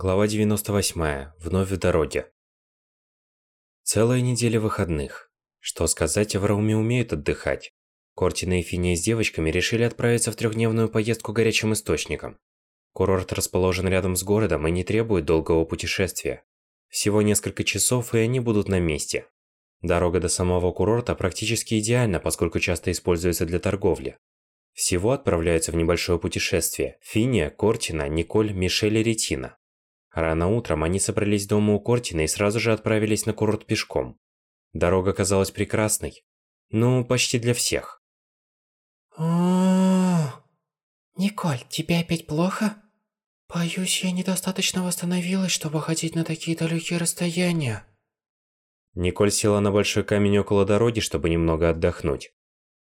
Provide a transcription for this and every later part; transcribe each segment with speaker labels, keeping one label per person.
Speaker 1: Глава 98. Вновь в дороге. Целая неделя выходных. Что сказать, в Рауме умеют отдыхать. Кортина и Финия с девочками решили отправиться в трехдневную поездку горячим источником. Курорт расположен рядом с городом и не требует долгого путешествия. Всего несколько часов, и они будут на месте. Дорога до самого курорта практически идеальна, поскольку часто используется для торговли. Всего отправляются в небольшое путешествие Финия, Кортина, Николь, Мишель и Ретина. Рано утром они собрались дома у Кортина и сразу же отправились на курорт пешком. Дорога казалась прекрасной. Ну, почти для всех.
Speaker 2: Николь, тебе опять плохо? Боюсь, я недостаточно восстановилась, чтобы ходить на такие далекие расстояния.
Speaker 1: Николь села на большой камень около дороги, чтобы немного отдохнуть.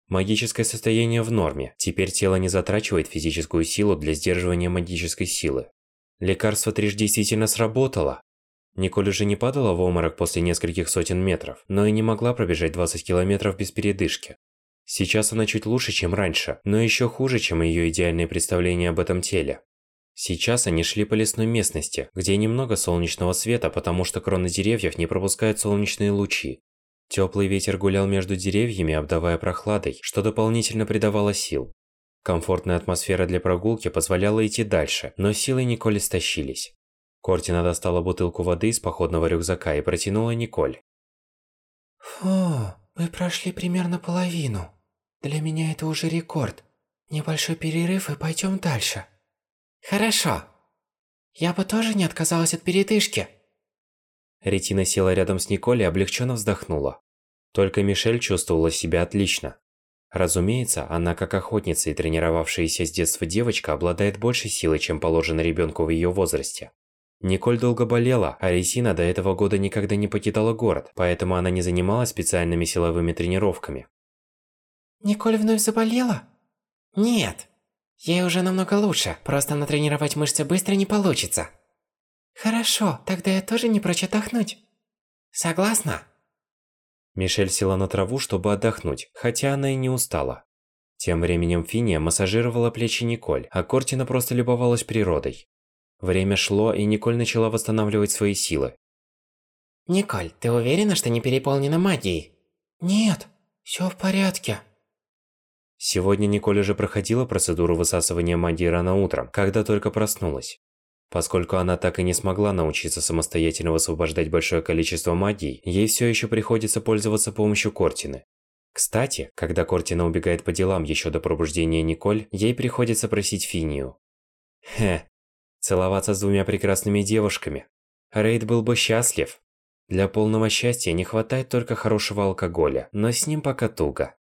Speaker 1: Магическое состояние в норме. Теперь тело не затрачивает физическую силу для сдерживания магической силы. Лекарство трижды действительно сработало. Николь уже не падала в обморок после нескольких сотен метров, но и не могла пробежать 20 километров без передышки. Сейчас она чуть лучше, чем раньше, но еще хуже, чем ее идеальные представления об этом теле. Сейчас они шли по лесной местности, где немного солнечного света, потому что кроны деревьев не пропускают солнечные лучи. Теплый ветер гулял между деревьями, обдавая прохладой, что дополнительно придавало сил. Комфортная атмосфера для прогулки позволяла идти дальше, но силы Николь истощились. Кортина достала бутылку воды из походного рюкзака и протянула Николь.
Speaker 2: Фу, мы прошли примерно половину. Для меня это уже рекорд. Небольшой перерыв и пойдем дальше. Хорошо. Я бы тоже не отказалась от передышки.
Speaker 1: Ретина села рядом с Николь и облегченно вздохнула. Только Мишель чувствовала себя отлично. Разумеется, она как охотница и тренировавшаяся с детства девочка обладает большей силой, чем положено ребенку в ее возрасте. Николь долго болела, а Ресина до этого года никогда не покидала город, поэтому она не занималась специальными силовыми тренировками.
Speaker 2: Николь вновь заболела? Нет. Ей уже намного лучше, просто натренировать мышцы быстро не получится. Хорошо, тогда я тоже не прочь отдохнуть. Согласна?
Speaker 1: Мишель села на траву, чтобы отдохнуть, хотя она и не устала. Тем временем Финия массажировала плечи Николь, а Кортина просто любовалась природой. Время шло, и Николь начала восстанавливать свои силы.
Speaker 2: Николь, ты уверена, что не переполнена магией? Нет, все в порядке.
Speaker 1: Сегодня Николь уже проходила процедуру высасывания магии рано утром, когда только проснулась. Поскольку она так и не смогла научиться самостоятельно высвобождать большое количество магии, ей все еще приходится пользоваться помощью Кортины. Кстати, когда Кортина убегает по делам еще до пробуждения Николь, ей приходится просить Финию. Хе, целоваться с двумя прекрасными девушками. Рейд был бы счастлив. Для полного счастья не хватает только хорошего алкоголя, но с ним пока туго.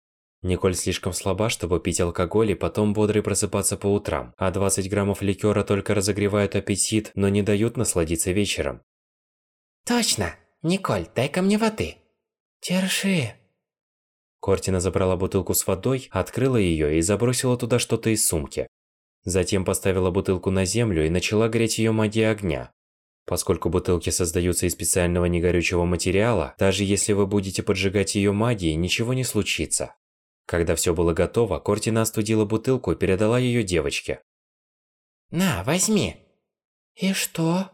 Speaker 1: Николь слишком слаба, чтобы пить алкоголь и потом бодрой просыпаться по утрам, а 20 граммов ликера только разогревают аппетит, но не дают насладиться вечером.
Speaker 2: Точно! Николь, дай-ка мне воды. Держи.
Speaker 1: Кортина забрала бутылку с водой, открыла ее и забросила туда что-то из сумки. Затем поставила бутылку на землю и начала греть ее магией огня. Поскольку бутылки создаются из специального негорючего материала, даже если вы будете поджигать ее магией, ничего не случится. Когда все было готово, Кортина остудила бутылку и передала ее девочке.
Speaker 2: На, возьми. И что?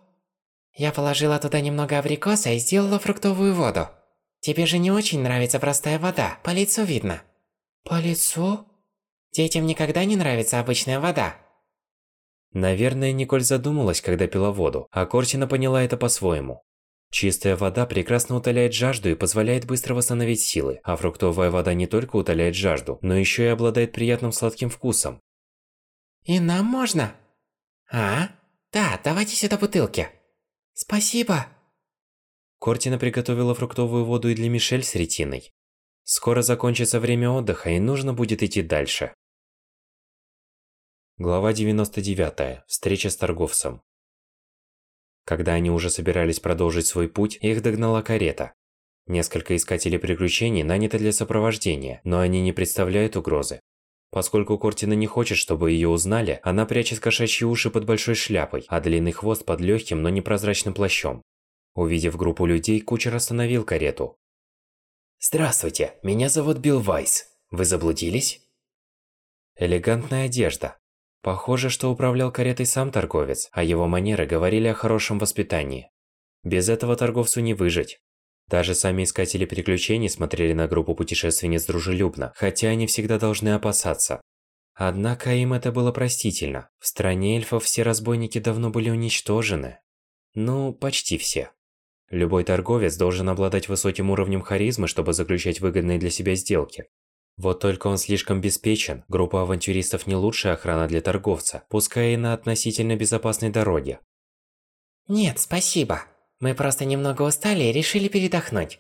Speaker 2: Я положила туда немного абрикоса и сделала фруктовую воду. Тебе же не очень нравится простая вода, по лицу видно. По лицу? Детям никогда не нравится обычная вода.
Speaker 1: Наверное, Николь задумалась, когда пила воду, а Кортина поняла это по-своему. Чистая вода прекрасно утоляет жажду и позволяет быстро восстановить силы, а фруктовая вода не только утоляет жажду, но еще и обладает приятным сладким вкусом.
Speaker 2: И нам можно? А? Да, давайте сюда бутылки. Спасибо.
Speaker 1: Кортина приготовила фруктовую воду и для Мишель с ретиной. Скоро закончится время отдыха и нужно будет идти дальше. Глава 99. Встреча с торговцем. Когда они уже собирались продолжить свой путь, их догнала карета. Несколько искателей приключений наняты для сопровождения, но они не представляют угрозы. Поскольку Кортина не хочет, чтобы ее узнали, она прячет кошачьи уши под большой шляпой, а длинный хвост под легким, но непрозрачным плащом. Увидев группу людей, кучер остановил карету.
Speaker 3: «Здравствуйте, меня зовут Билл Вайс. Вы заблудились?»
Speaker 1: Элегантная одежда. Похоже, что управлял каретой сам торговец, а его манеры говорили о хорошем воспитании. Без этого торговцу не выжить. Даже сами искатели приключений смотрели на группу путешественниц дружелюбно, хотя они всегда должны опасаться. Однако им это было простительно. В стране эльфов все разбойники давно были уничтожены. Ну, почти все. Любой торговец должен обладать высоким уровнем харизмы, чтобы заключать выгодные для себя сделки. Вот только он слишком беспечен, группа авантюристов не лучшая охрана для торговца, пускай и на относительно безопасной дороге.
Speaker 2: Нет, спасибо. Мы просто немного устали и решили передохнуть.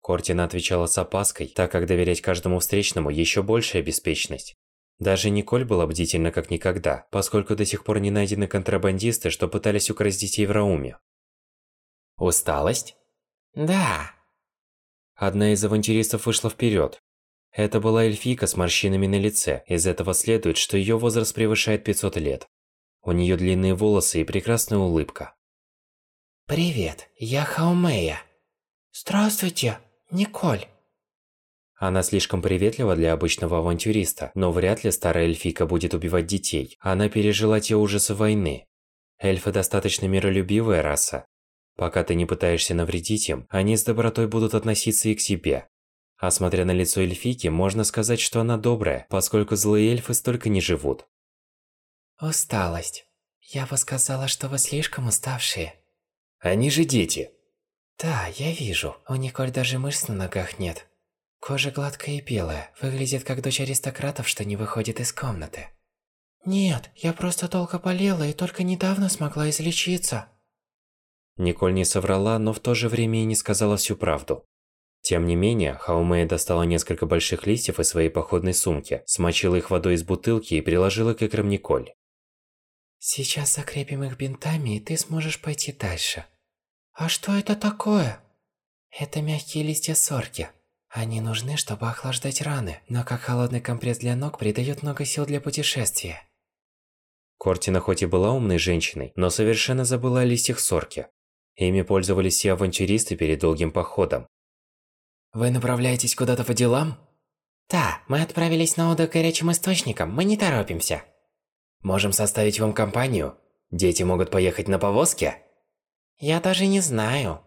Speaker 1: Кортина отвечала с опаской, так как доверять каждому встречному еще большая беспечность. Даже Николь была бдительна как никогда, поскольку до сих пор не найдены контрабандисты, что пытались украсть детей в Рауме.
Speaker 3: Усталость?
Speaker 2: Да.
Speaker 1: Одна из авантюристов вышла вперед. Это была эльфийка с морщинами на лице, из этого следует, что ее возраст превышает 500 лет. У нее длинные волосы и прекрасная улыбка.
Speaker 2: Привет, я Хаумея. Здравствуйте, Николь.
Speaker 1: Она слишком приветлива для обычного авантюриста, но вряд ли старая эльфийка будет убивать детей. Она пережила те ужасы войны. Эльфы достаточно миролюбивая раса. Пока ты не пытаешься навредить им, они с добротой будут относиться и к себе. А смотря на лицо эльфийки, можно сказать, что она добрая, поскольку злые эльфы столько не живут.
Speaker 2: Усталость. Я бы сказала, что вы слишком уставшие.
Speaker 3: Они же дети.
Speaker 2: Да, я вижу. У Николь даже мышц на ногах нет. Кожа гладкая и белая, выглядит как дочь аристократов, что не выходит из комнаты. Нет, я просто долго болела и только недавно смогла излечиться.
Speaker 1: Николь не соврала, но в то же время и не сказала всю правду. Тем не менее, Хаумея достала несколько больших листьев из своей походной сумки, смочила их водой из бутылки и приложила к икрам Николь.
Speaker 2: Сейчас закрепим их бинтами, и ты сможешь пойти дальше. А что это такое? Это мягкие листья сорки. Они нужны, чтобы охлаждать раны, но как холодный компресс для ног придает много сил для путешествия.
Speaker 1: Кортина хоть и была умной женщиной, но совершенно забыла о листьях сорки. Ими пользовались все авантюристы перед долгим походом.
Speaker 3: Вы направляетесь куда-то по делам?
Speaker 2: Да, мы отправились на отдых горячим источником, мы не торопимся.
Speaker 3: Можем составить вам компанию? Дети могут поехать на повозке?
Speaker 2: Я даже не знаю.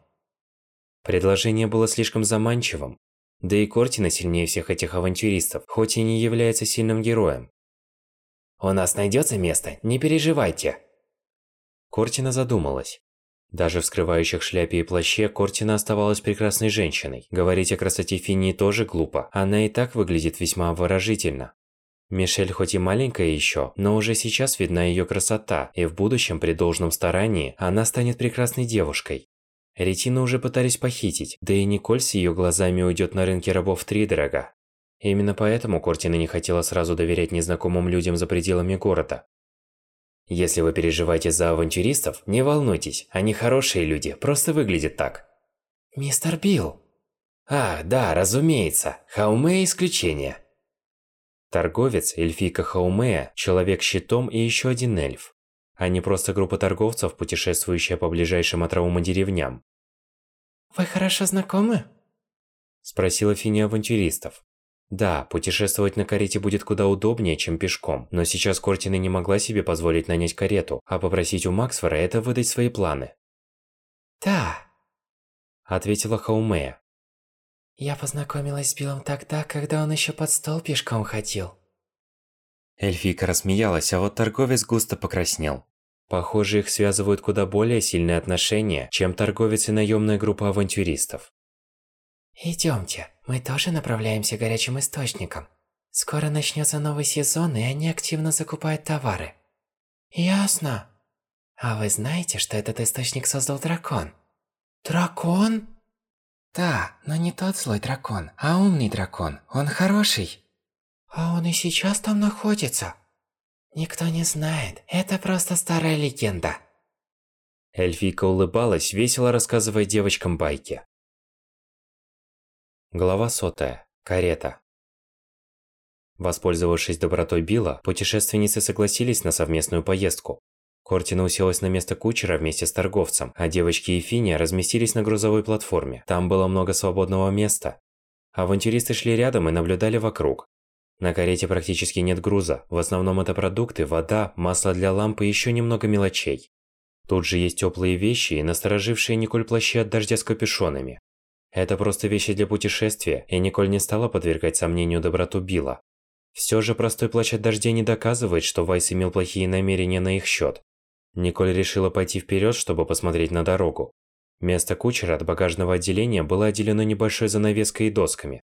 Speaker 1: Предложение было слишком заманчивым. Да и Кортина сильнее всех этих авантюристов, хоть и не является сильным героем.
Speaker 3: У нас найдется место, не переживайте.
Speaker 1: Кортина задумалась. Даже в скрывающих шляпе и плаще Кортина оставалась прекрасной женщиной. Говорить о красоте Финии тоже глупо, она и так выглядит весьма выразительно. Мишель хоть и маленькая еще, но уже сейчас видна ее красота, и в будущем при должном старании она станет прекрасной девушкой. Ретину уже пытались похитить, да и Николь с ее глазами уйдет на рынке рабов втридорога. Именно поэтому Кортина не хотела сразу доверять незнакомым людям за пределами города.
Speaker 3: Если вы переживаете за авантюристов, не волнуйтесь, они хорошие люди, просто выглядят так.
Speaker 2: Мистер Билл.
Speaker 3: А, да, разумеется, Хауме исключение.
Speaker 1: Торговец, эльфийка Хаумея, человек-щитом и еще один эльф. Они просто группа торговцев, путешествующая по ближайшим от Раума деревням.
Speaker 2: «Вы хорошо знакомы?»
Speaker 1: Спросила Фини авантюристов. Да, путешествовать на карете будет куда удобнее, чем пешком, но сейчас Кортина не могла себе позволить нанять карету, а попросить у Максфора это выдать свои планы.
Speaker 2: «Да», –
Speaker 1: ответила Хаумея.
Speaker 2: «Я познакомилась с Биллом тогда, когда он еще под стол пешком ходил».
Speaker 1: Эльфийка рассмеялась, а вот торговец густо покраснел. Похоже, их связывают куда более сильные отношения, чем торговец и наемная группа авантюристов.
Speaker 2: Идемте, мы тоже направляемся к горячим источникам. Скоро начнется новый сезон, и они активно закупают товары. Ясно. А вы знаете, что этот источник создал дракон? Дракон? Да, но не тот злой дракон, а умный дракон. Он хороший. А он и сейчас там находится? Никто не знает. Это просто старая легенда.
Speaker 1: Эльфийка улыбалась, весело рассказывая девочкам байки. Глава сотая. Карета. Воспользовавшись добротой Билла, путешественницы согласились на совместную поездку. Кортина уселась на место кучера вместе с торговцем, а девочки и Финия разместились на грузовой платформе. Там было много свободного места. Авантюристы шли рядом и наблюдали вокруг. На карете практически нет груза, в основном это продукты, вода, масло для лампы и еще немного мелочей. Тут же есть теплые вещи и насторожившие Николь плащи от дождя с капюшонами. Это просто вещи для путешествия, и Николь не стала подвергать сомнению доброту Билла. Все же простой плащ от дождя не доказывает, что Вайс имел плохие намерения на их счет. Николь решила пойти вперед, чтобы посмотреть на дорогу. Место кучера от багажного отделения было отделено небольшой занавеской и досками.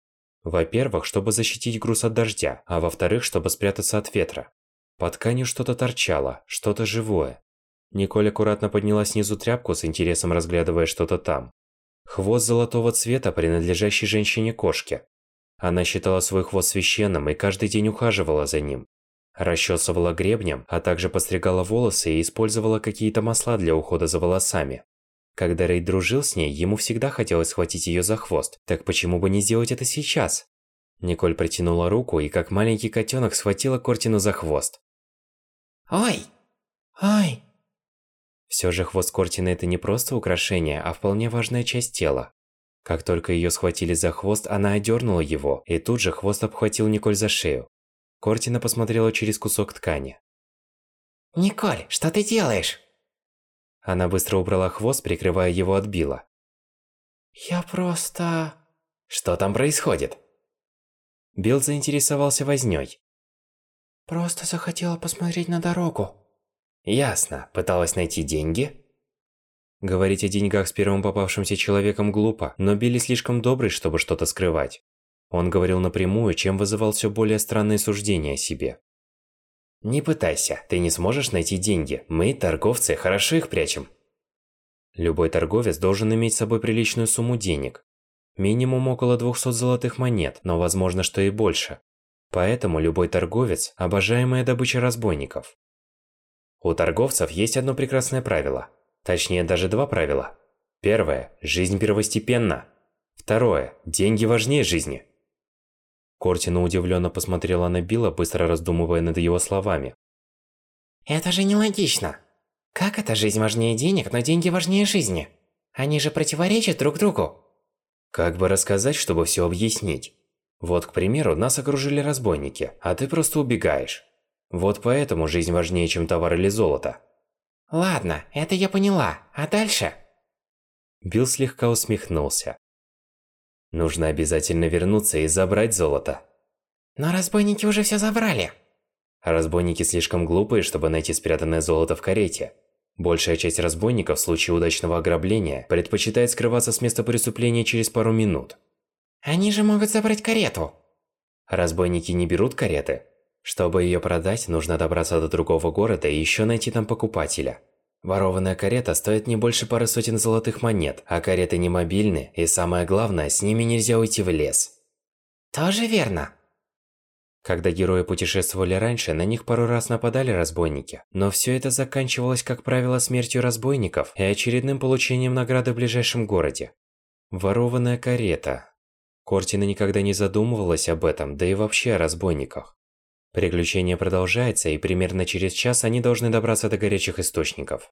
Speaker 1: Во-первых, чтобы защитить груз от дождя, а во-вторых, чтобы спрятаться от ветра. Под тканью что-то торчало, что-то живое. Николь аккуратно подняла снизу тряпку с интересом разглядывая что-то там. Хвост золотого цвета, принадлежащий женщине-кошке. Она считала свой хвост священным и каждый день ухаживала за ним. Расчесывала гребнем, а также постригала волосы и использовала какие-то масла для ухода за волосами. Когда Рейд дружил с ней, ему всегда хотелось схватить ее за хвост, так почему бы не сделать это сейчас? Николь протянула руку и как маленький котенок схватила Кортину за хвост.
Speaker 2: Ой! Ой!
Speaker 1: Все же хвост Кортины это не просто украшение, а вполне важная часть тела. Как только ее схватили за хвост, она одернула его, и тут же хвост обхватил Николь за шею. Кортина посмотрела через кусок ткани.
Speaker 2: «Николь, что ты делаешь?»
Speaker 1: Она быстро убрала хвост, прикрывая его от Билла.
Speaker 2: «Я просто...»
Speaker 1: «Что там происходит?» Билл заинтересовался вознёй.
Speaker 2: «Просто захотела посмотреть на дорогу».
Speaker 1: Ясно. Пыталась найти деньги? Говорить о деньгах с первым попавшимся человеком глупо, но Билли слишком добрый, чтобы что-то скрывать. Он говорил напрямую, чем вызывал все более странные суждения о себе. «Не пытайся, ты не сможешь найти деньги. Мы, торговцы, хорошо их прячем». Любой торговец должен иметь с собой приличную сумму денег. Минимум около 200 золотых монет, но возможно, что и больше. Поэтому любой торговец – обожаемая добыча разбойников. У торговцев есть одно прекрасное правило. Точнее, даже два правила. Первое – жизнь первостепенна. Второе – деньги важнее жизни. Кортина удивленно посмотрела на Билла, быстро раздумывая над его словами.
Speaker 2: Это же нелогично. Как это жизнь важнее денег, но деньги важнее жизни? Они же противоречат друг другу.
Speaker 1: Как бы рассказать, чтобы все объяснить? Вот, к примеру, нас окружили разбойники, а ты просто убегаешь. Вот поэтому жизнь важнее, чем товар или золото.
Speaker 2: Ладно, это я поняла. А дальше?
Speaker 1: Билл слегка усмехнулся. Нужно обязательно вернуться и забрать золото.
Speaker 2: Но разбойники уже все забрали.
Speaker 1: Разбойники слишком глупые, чтобы найти спрятанное золото в карете. Большая часть разбойников в случае удачного ограбления предпочитает скрываться с места преступления через пару минут.
Speaker 2: Они же могут забрать карету.
Speaker 1: Разбойники не берут кареты, чтобы ее продать, нужно добраться до другого города и еще найти там покупателя. Ворованная карета стоит не больше пары сотен золотых монет, а кареты не мобильны, и самое главное, с ними нельзя уйти в лес.
Speaker 2: Тоже верно.
Speaker 1: Когда герои путешествовали раньше, на них пару раз нападали разбойники. Но все это заканчивалось, как правило, смертью разбойников и очередным получением награды в ближайшем городе. Ворованная карета. Кортина никогда не задумывалась об этом, да и вообще о разбойниках. Приключение продолжается, и примерно через час они должны добраться до горячих источников.